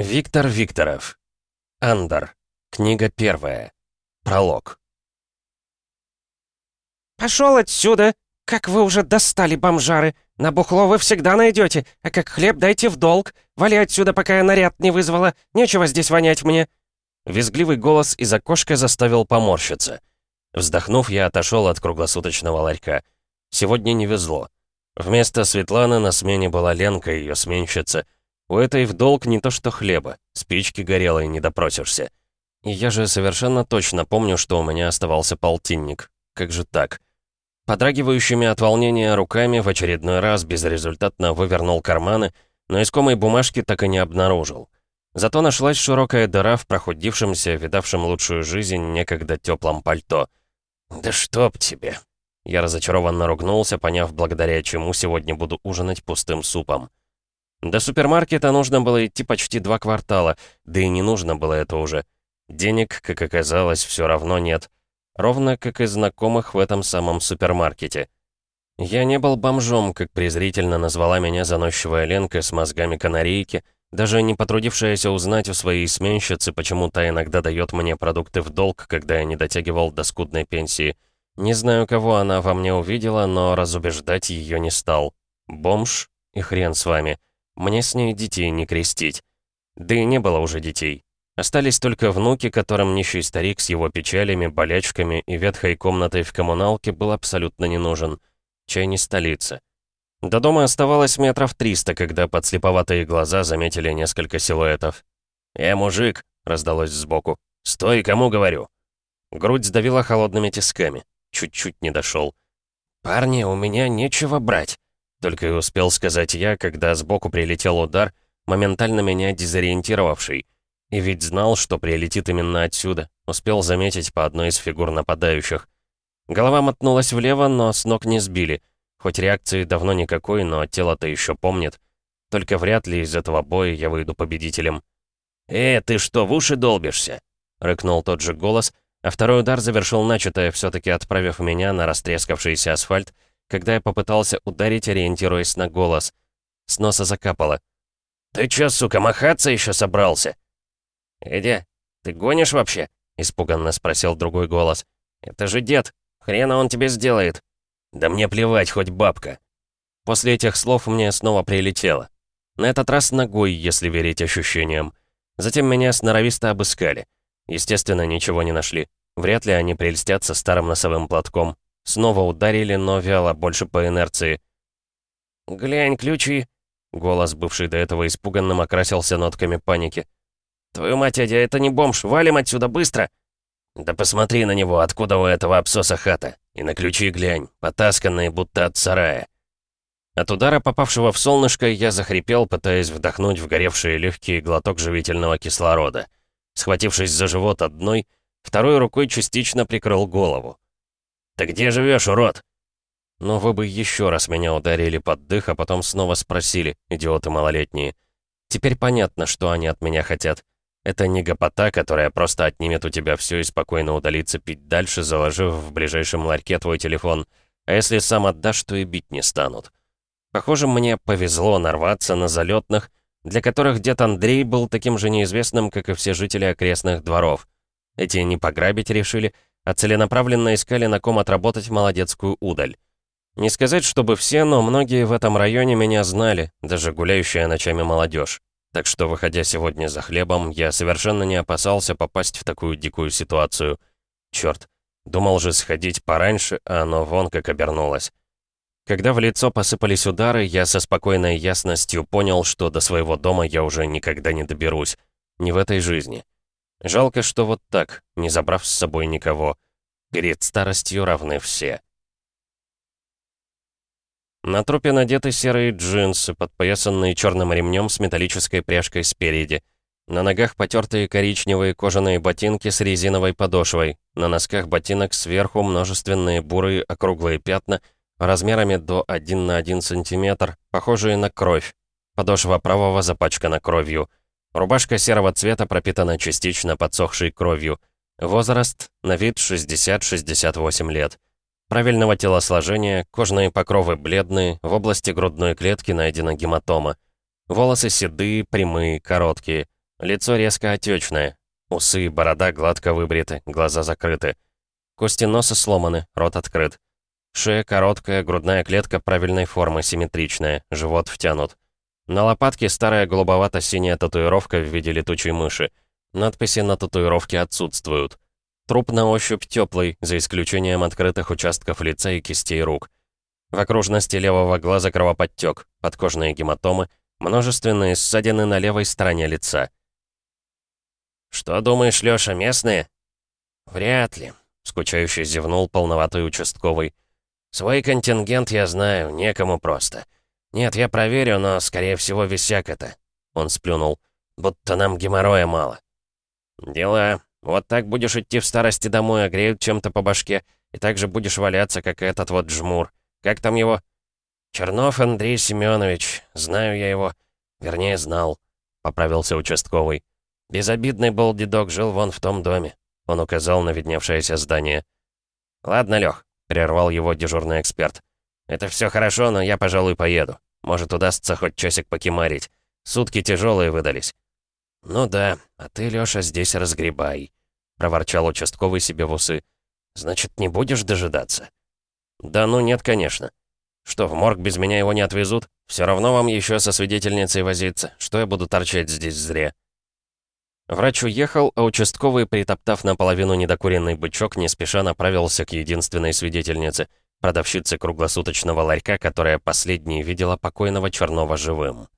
Виктор Викторов. Андер. Книга первая. Пролог. «Пошел отсюда! Как вы уже достали, бомжары! На бухло вы всегда найдете, а как хлеб дайте в долг. Вали отсюда, пока я наряд не вызвала. Нечего здесь вонять мне!» Визгливый голос из окошка заставил поморщиться. Вздохнув, я отошел от круглосуточного ларька. Сегодня не везло. Вместо Светланы на смене была Ленка, ее сменщица — у этой в долг не то что хлеба, спички горелой не допросишься. И я же совершенно точно помню, что у меня оставался полтинник. Как же так? Подрагивающими от волнения руками в очередной раз безрезультатно вывернул карманы, но искомой бумажки так и не обнаружил. Зато нашлась широкая дыра в прохудившемся, видавшем лучшую жизнь некогда теплом пальто. «Да чтоб тебе!» Я разочарованно ругнулся, поняв, благодаря чему сегодня буду ужинать пустым супом. До супермаркета нужно было идти почти два квартала, да и не нужно было это уже. Денег, как оказалось, все равно нет. Ровно как и знакомых в этом самом супермаркете. Я не был бомжом, как презрительно назвала меня заносчивая Ленка с мозгами канарейки, даже не потрудившаяся узнать у своей сменщицы, почему та иногда дает мне продукты в долг, когда я не дотягивал до скудной пенсии. Не знаю, кого она во мне увидела, но разубеждать ее не стал. Бомж и хрен с вами. Мне с ней детей не крестить. Да и не было уже детей. Остались только внуки, которым нищий старик с его печалями, болячками и ветхой комнатой в коммуналке был абсолютно не нужен. Чай не столица. До дома оставалось метров триста, когда подслеповатые глаза заметили несколько силуэтов. «Э, мужик!» — раздалось сбоку. «Стой, кому говорю!» Грудь сдавила холодными тисками. Чуть-чуть не дошел. «Парни, у меня нечего брать!» Только и успел сказать я, когда сбоку прилетел удар, моментально меня дезориентировавший. И ведь знал, что прилетит именно отсюда. Успел заметить по одной из фигур нападающих. Голова мотнулась влево, но с ног не сбили. Хоть реакции давно никакой, но тело-то еще помнит. Только вряд ли из этого боя я выйду победителем. «Э, ты что, в уши долбишься?» — рыкнул тот же голос, а второй удар завершил начатое, все таки отправив меня на растрескавшийся асфальт, когда я попытался ударить, ориентируясь на голос. С носа закапало. «Ты чё, сука, махаться еще собрался?» «Эдя, ты гонишь вообще?» — испуганно спросил другой голос. «Это же дед. Хрена он тебе сделает». «Да мне плевать, хоть бабка». После этих слов мне снова прилетело. На этот раз ногой, если верить ощущениям. Затем меня сноровисто обыскали. Естественно, ничего не нашли. Вряд ли они прельстятся старым носовым платком. Снова ударили, но вяло, больше по инерции. «Глянь, ключи!» Голос, бывший до этого испуганным, окрасился нотками паники. «Твою мать, Адя, это не бомж! Валим отсюда, быстро!» «Да посмотри на него, откуда у этого обсоса хата! И на ключи глянь, потасканные, будто от сарая!» От удара, попавшего в солнышко, я захрипел, пытаясь вдохнуть в горевшие легкие глоток живительного кислорода. Схватившись за живот одной, второй рукой частично прикрыл голову. «Ты где живешь, урод?» «Ну вы бы еще раз меня ударили под дых, а потом снова спросили, идиоты малолетние. Теперь понятно, что они от меня хотят. Это не гопота, которая просто отнимет у тебя все и спокойно удалится пить дальше, заложив в ближайшем ларьке твой телефон. А если сам отдашь, то и бить не станут. Похоже, мне повезло нарваться на залетных, для которых дед Андрей был таким же неизвестным, как и все жители окрестных дворов. Эти не пограбить решили, а целенаправленно искали на ком отработать молодецкую удаль. Не сказать, чтобы все, но многие в этом районе меня знали, даже гуляющая ночами молодежь. Так что, выходя сегодня за хлебом, я совершенно не опасался попасть в такую дикую ситуацию. Черт, думал же сходить пораньше, а оно вон как обернулось. Когда в лицо посыпались удары, я со спокойной ясностью понял, что до своего дома я уже никогда не доберусь. Не в этой жизни. Жалко, что вот так, не забрав с собой никого. Перед старостью равны все. На трупе надеты серые джинсы, подпоясанные черным ремнем с металлической пряжкой спереди. На ногах потертые коричневые кожаные ботинки с резиновой подошвой. На носках ботинок сверху множественные бурые округлые пятна размерами до 1 на 1 сантиметр, похожие на кровь. Подошва правого запачкана кровью. Рубашка серого цвета пропитана частично подсохшей кровью. Возраст на вид 60-68 лет. Правильного телосложения, кожные покровы бледные, в области грудной клетки найдена гематома. Волосы седые, прямые, короткие. Лицо резко отечное. Усы борода гладко выбриты, глаза закрыты. Кости носа сломаны, рот открыт. Шея короткая, грудная клетка правильной формы, симметричная, живот втянут. На лопатке старая голубовато-синяя татуировка в виде летучей мыши. Надписи на татуировке отсутствуют. Труп на ощупь теплый, за исключением открытых участков лица и кистей рук. В окружности левого глаза кровоподтек, подкожные гематомы, множественные ссадины на левой стороне лица. «Что думаешь, Лёша, местные?» «Вряд ли», — скучающе зевнул полноватый участковый. «Свой контингент я знаю, некому просто. Нет, я проверю, но, скорее всего, висяк это». Он сплюнул. «Будто нам геморроя мало». «Дела. Вот так будешь идти в старости домой, огреют чем-то по башке, и так же будешь валяться, как этот вот жмур. Как там его?» «Чернов Андрей Семенович. Знаю я его. Вернее, знал», — поправился участковый. «Безобидный был дедок, жил вон в том доме». Он указал на видневшееся здание. «Ладно, Лёх», — прервал его дежурный эксперт. «Это все хорошо, но я, пожалуй, поеду. Может, удастся хоть часик покемарить. Сутки тяжелые выдались». «Ну да, а ты, Лёша, здесь разгребай», — проворчал участковый себе в усы. «Значит, не будешь дожидаться?» «Да ну нет, конечно. Что, в морг без меня его не отвезут? Все равно вам еще со свидетельницей возиться. Что я буду торчать здесь зря?» Врач уехал, а участковый, притоптав наполовину недокуренный бычок, не спеша направился к единственной свидетельнице, продавщице круглосуточного ларька, которая последней видела покойного Чернова живым.